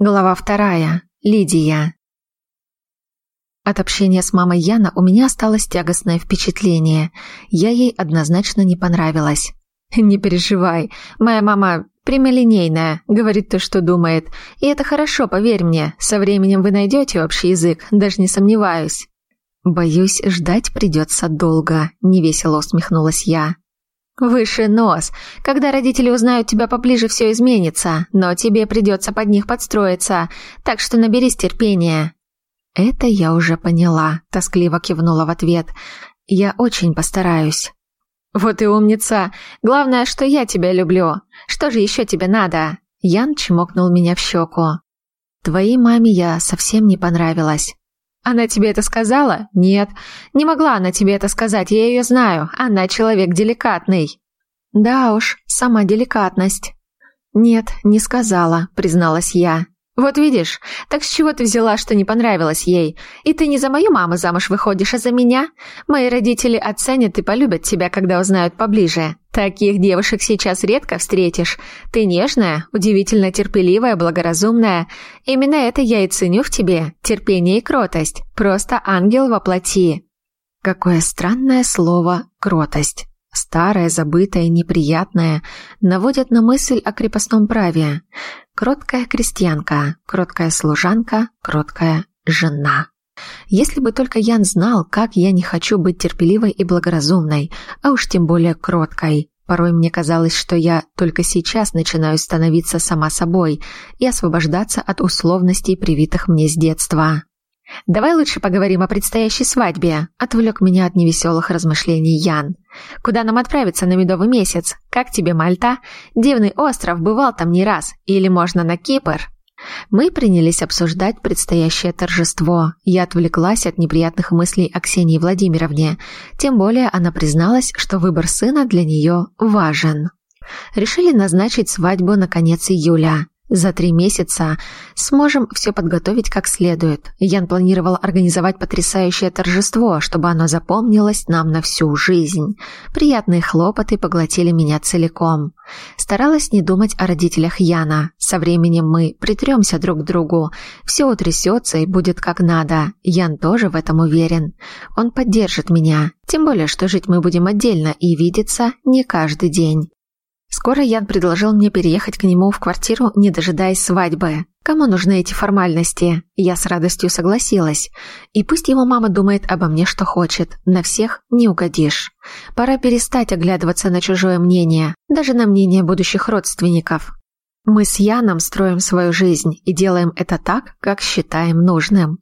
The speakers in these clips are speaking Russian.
Глава вторая. Лидия. От общения с мамой Яна у меня осталось тягостное впечатление. Я ей однозначно не понравилась. «Не переживай, моя мама прямолинейная, говорит то, что думает. И это хорошо, поверь мне. Со временем вы найдете общий язык, даже не сомневаюсь». «Боюсь, ждать придется долго», — невесело усмехнулась я. «Выше нос. Когда родители узнают тебя поближе, все изменится, но тебе придется под них подстроиться, так что наберись терпения». «Это я уже поняла», — тоскливо кивнула в ответ. «Я очень постараюсь». «Вот и умница. Главное, что я тебя люблю. Что же еще тебе надо?» Ян чмокнул меня в щеку. «Твоей маме я совсем не понравилась. Она тебе это сказала? Нет. Не могла она тебе это сказать, я ее знаю. Она человек деликатный. Да уж, сама деликатность. Нет, не сказала, призналась я. «Вот видишь, так с чего ты взяла, что не понравилось ей? И ты не за мою маму замуж выходишь, а за меня? Мои родители оценят и полюбят тебя, когда узнают поближе. Таких девушек сейчас редко встретишь. Ты нежная, удивительно терпеливая, благоразумная. Именно это я и ценю в тебе, терпение и кротость. Просто ангел во плоти». Какое странное слово «кротость» старое, забытое, неприятное, наводят на мысль о крепостном праве. Кроткая крестьянка, кроткая служанка, кроткая жена. Если бы только Ян знал, как я не хочу быть терпеливой и благоразумной, а уж тем более кроткой. Порой мне казалось, что я только сейчас начинаю становиться сама собой и освобождаться от условностей, привитых мне с детства. «Давай лучше поговорим о предстоящей свадьбе», — отвлек меня от невеселых размышлений Ян. «Куда нам отправиться на медовый месяц? Как тебе Мальта? Дивный остров, бывал там не раз. Или можно на Кипр?» Мы принялись обсуждать предстоящее торжество. Я отвлеклась от неприятных мыслей о Ксении Владимировне. Тем более она призналась, что выбор сына для нее важен. Решили назначить свадьбу на конец июля. За три месяца сможем все подготовить как следует. Ян планировал организовать потрясающее торжество, чтобы оно запомнилось нам на всю жизнь. Приятные хлопоты поглотили меня целиком. Старалась не думать о родителях Яна. Со временем мы притремся друг к другу. Все утрясется и будет как надо. Ян тоже в этом уверен. Он поддержит меня. Тем более, что жить мы будем отдельно и видеться не каждый день. Скоро Ян предложил мне переехать к нему в квартиру, не дожидаясь свадьбы. Кому нужны эти формальности? Я с радостью согласилась. И пусть его мама думает обо мне, что хочет. На всех не угодишь. Пора перестать оглядываться на чужое мнение, даже на мнение будущих родственников. Мы с Яном строим свою жизнь и делаем это так, как считаем нужным.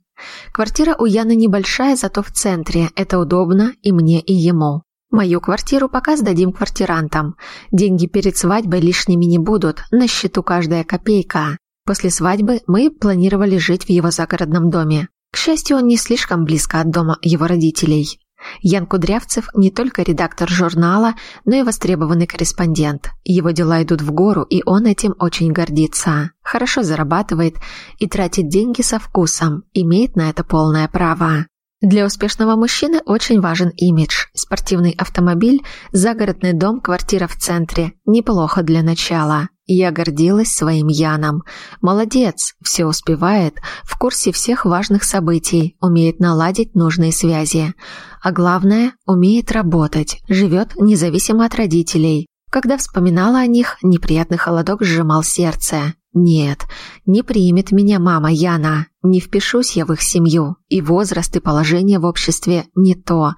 Квартира у Яны небольшая, зато в центре. Это удобно и мне, и ему. Мою квартиру пока сдадим квартирантам. Деньги перед свадьбой лишними не будут, на счету каждая копейка. После свадьбы мы планировали жить в его загородном доме. К счастью, он не слишком близко от дома его родителей. Ян Кудрявцев не только редактор журнала, но и востребованный корреспондент. Его дела идут в гору, и он этим очень гордится. Хорошо зарабатывает и тратит деньги со вкусом, имеет на это полное право. Для успешного мужчины очень важен имидж. Спортивный автомобиль, загородный дом, квартира в центре. Неплохо для начала. Я гордилась своим Яном. Молодец, все успевает, в курсе всех важных событий, умеет наладить нужные связи. А главное, умеет работать, живет независимо от родителей. Когда вспоминала о них, неприятный холодок сжимал сердце. Нет, не примет меня мама Яна, не впишусь я в их семью, и возраст и положение в обществе не то.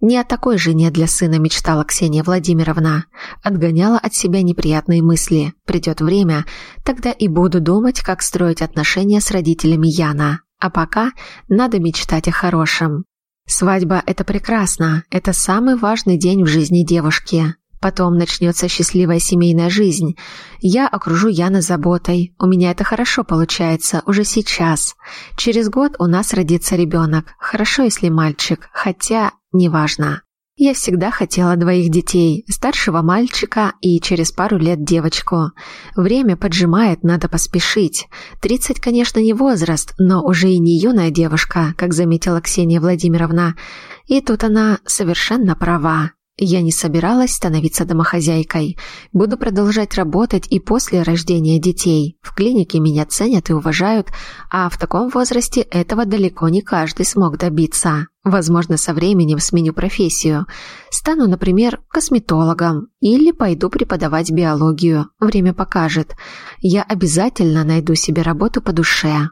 Не о такой жене для сына мечтала Ксения Владимировна. Отгоняла от себя неприятные мысли. Придет время, тогда и буду думать, как строить отношения с родителями Яна. А пока надо мечтать о хорошем. Свадьба – это прекрасно, это самый важный день в жизни девушки. Потом начнется счастливая семейная жизнь. Я окружу Яна заботой. У меня это хорошо получается, уже сейчас. Через год у нас родится ребенок. Хорошо, если мальчик, хотя неважно. Я всегда хотела двоих детей, старшего мальчика и через пару лет девочку. Время поджимает, надо поспешить. Тридцать, конечно, не возраст, но уже и не юная девушка, как заметила Ксения Владимировна. И тут она совершенно права. Я не собиралась становиться домохозяйкой. Буду продолжать работать и после рождения детей. В клинике меня ценят и уважают, а в таком возрасте этого далеко не каждый смог добиться. Возможно, со временем сменю профессию. Стану, например, косметологом или пойду преподавать биологию. Время покажет. Я обязательно найду себе работу по душе.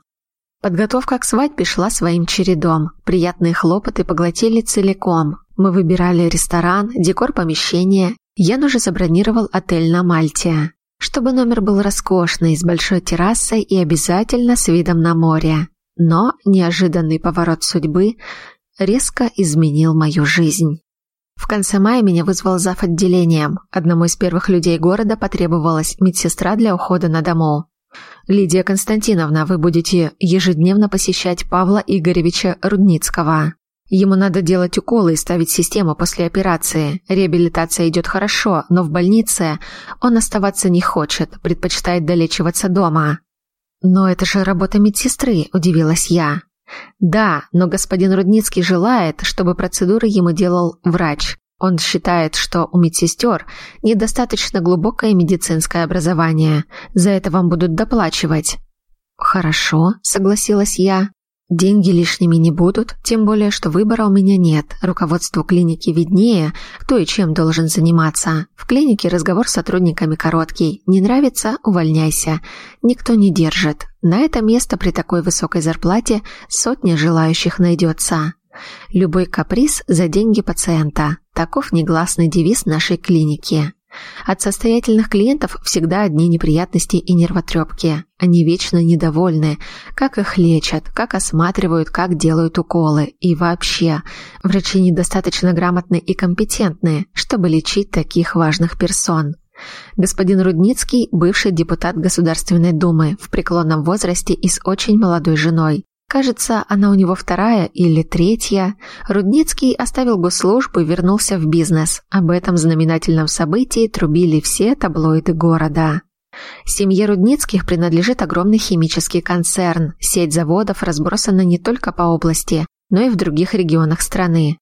Подготовка к свадьбе шла своим чередом. Приятные хлопоты поглотили целиком. Мы выбирали ресторан, декор помещения. Ян уже забронировал отель на Мальте. Чтобы номер был роскошный, с большой террасой и обязательно с видом на море. Но неожиданный поворот судьбы резко изменил мою жизнь. В конце мая меня вызвал зав. отделением. Одному из первых людей города потребовалась медсестра для ухода на дому. Лидия Константиновна, вы будете ежедневно посещать Павла Игоревича Рудницкого. Ему надо делать уколы и ставить систему после операции. Реабилитация идет хорошо, но в больнице он оставаться не хочет, предпочитает долечиваться дома. Но это же работа медсестры, удивилась я. Да, но господин Рудницкий желает, чтобы процедуры ему делал врач. Он считает, что у медсестер недостаточно глубокое медицинское образование. За это вам будут доплачивать. Хорошо, согласилась я. Деньги лишними не будут, тем более, что выбора у меня нет. Руководству клиники виднее, кто и чем должен заниматься. В клинике разговор с сотрудниками короткий. Не нравится – увольняйся. Никто не держит. На это место при такой высокой зарплате сотни желающих найдется. Любой каприз за деньги пациента. Таков негласный девиз нашей клиники. От состоятельных клиентов всегда одни неприятности и нервотрепки. Они вечно недовольны, как их лечат, как осматривают, как делают уколы. И вообще, врачи недостаточно грамотны и компетентны, чтобы лечить таких важных персон. Господин Рудницкий – бывший депутат Государственной Думы в преклонном возрасте и с очень молодой женой. Кажется, она у него вторая или третья. Рудницкий оставил госслужбу и вернулся в бизнес. Об этом знаменательном событии трубили все таблоиды города. Семье Рудницких принадлежит огромный химический концерн. Сеть заводов разбросана не только по области, но и в других регионах страны.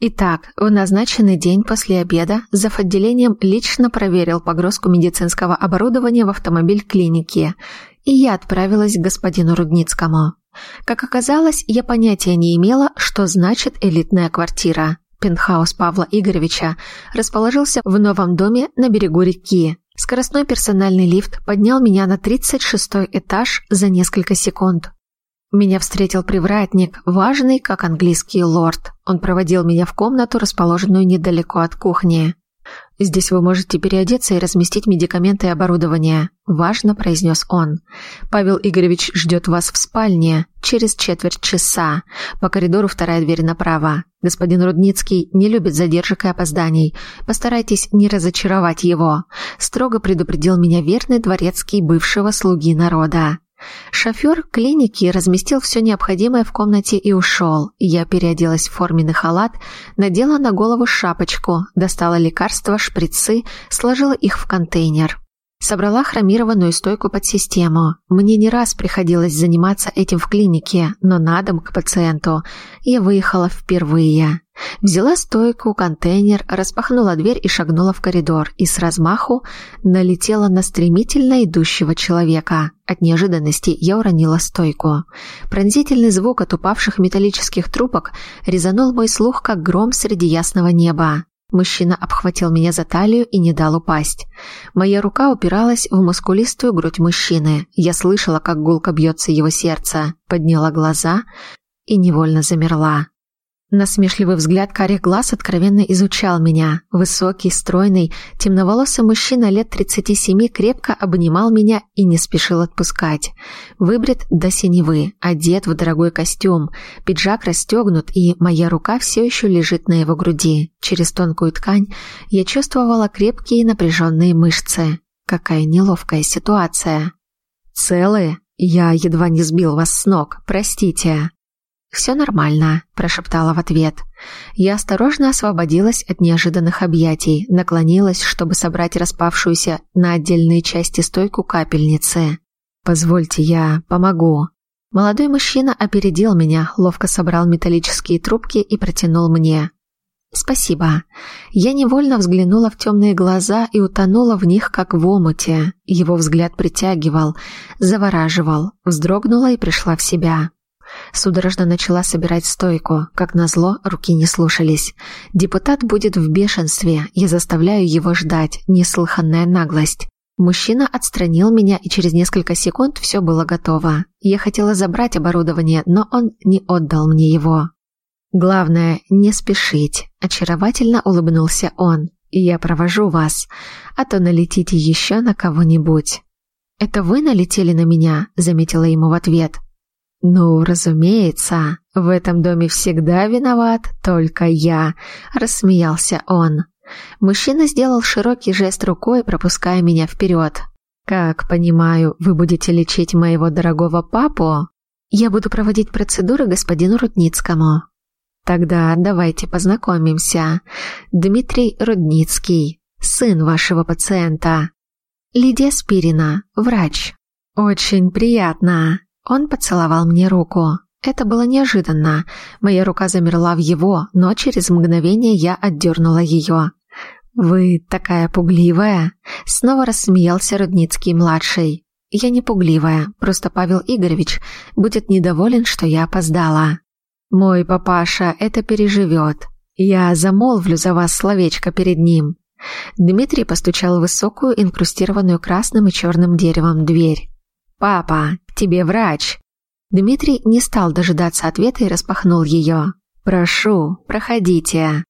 Итак, в назначенный день после обеда зав. отделением лично проверил погрузку медицинского оборудования в автомобиль клиники, и я отправилась к господину Рудницкому. Как оказалось, я понятия не имела, что значит элитная квартира. Пентхаус Павла Игоревича расположился в новом доме на берегу реки. Скоростной персональный лифт поднял меня на 36 этаж за несколько секунд. Меня встретил привратник, важный, как английский лорд. Он проводил меня в комнату, расположенную недалеко от кухни. «Здесь вы можете переодеться и разместить медикаменты и оборудование», – важно произнес он. «Павел Игоревич ждет вас в спальне через четверть часа. По коридору вторая дверь направо. Господин Рудницкий не любит задержек и опозданий. Постарайтесь не разочаровать его», – строго предупредил меня верный дворецкий бывшего слуги народа. Шофер клиники разместил все необходимое в комнате и ушел. Я переоделась в форменный халат, надела на голову шапочку, достала лекарства, шприцы, сложила их в контейнер. Собрала хромированную стойку под систему. Мне не раз приходилось заниматься этим в клинике, но на дом к пациенту я выехала впервые. Взяла стойку, контейнер, распахнула дверь и шагнула в коридор, и с размаху налетела на стремительно идущего человека. От неожиданности я уронила стойку. Пронзительный звук от упавших металлических трубок резанул мой слух, как гром среди ясного неба. Мужчина обхватил меня за талию и не дал упасть. Моя рука упиралась в мускулистую грудь мужчины. Я слышала, как гулко бьется его сердце, подняла глаза и невольно замерла. Насмешливый взгляд карих глаз откровенно изучал меня. Высокий, стройный, темноволосый мужчина лет 37 крепко обнимал меня и не спешил отпускать. Выбрит до синевы, одет в дорогой костюм, пиджак расстегнут, и моя рука все еще лежит на его груди. Через тонкую ткань я чувствовала крепкие напряженные мышцы. Какая неловкая ситуация. «Целые? Я едва не сбил вас с ног, простите». «Все нормально», – прошептала в ответ. Я осторожно освободилась от неожиданных объятий, наклонилась, чтобы собрать распавшуюся на отдельные части стойку капельницы. «Позвольте, я помогу». Молодой мужчина опередил меня, ловко собрал металлические трубки и протянул мне. «Спасибо». Я невольно взглянула в темные глаза и утонула в них, как в омуте. Его взгляд притягивал, завораживал, вздрогнула и пришла в себя. Судорожно начала собирать стойку. Как назло, руки не слушались. Депутат будет в бешенстве. Я заставляю его ждать. Неслыханная наглость. Мужчина отстранил меня, и через несколько секунд все было готово. Я хотела забрать оборудование, но он не отдал мне его. «Главное, не спешить», – очаровательно улыбнулся он. «Я провожу вас, а то налетите еще на кого-нибудь». «Это вы налетели на меня?» – заметила ему в ответ. «Ну, разумеется, в этом доме всегда виноват только я», – рассмеялся он. Мужчина сделал широкий жест рукой, пропуская меня вперед. «Как понимаю, вы будете лечить моего дорогого папу?» «Я буду проводить процедуры господину Рудницкому». Тогда давайте познакомимся. Дмитрий Рудницкий, сын вашего пациента. Лидия Спирина, врач. Очень приятно. Он поцеловал мне руку. Это было неожиданно. Моя рука замерла в его, но через мгновение я отдернула ее. «Вы такая пугливая!» Снова рассмеялся Рудницкий-младший. «Я не пугливая, просто Павел Игоревич будет недоволен, что я опоздала». Мой папаша это переживет. Я замолвлю за вас словечко перед ним. Дмитрий постучал в высокую, инкрустированную красным и черным деревом дверь. «Папа, тебе врач!» Дмитрий не стал дожидаться ответа и распахнул ее. «Прошу, проходите».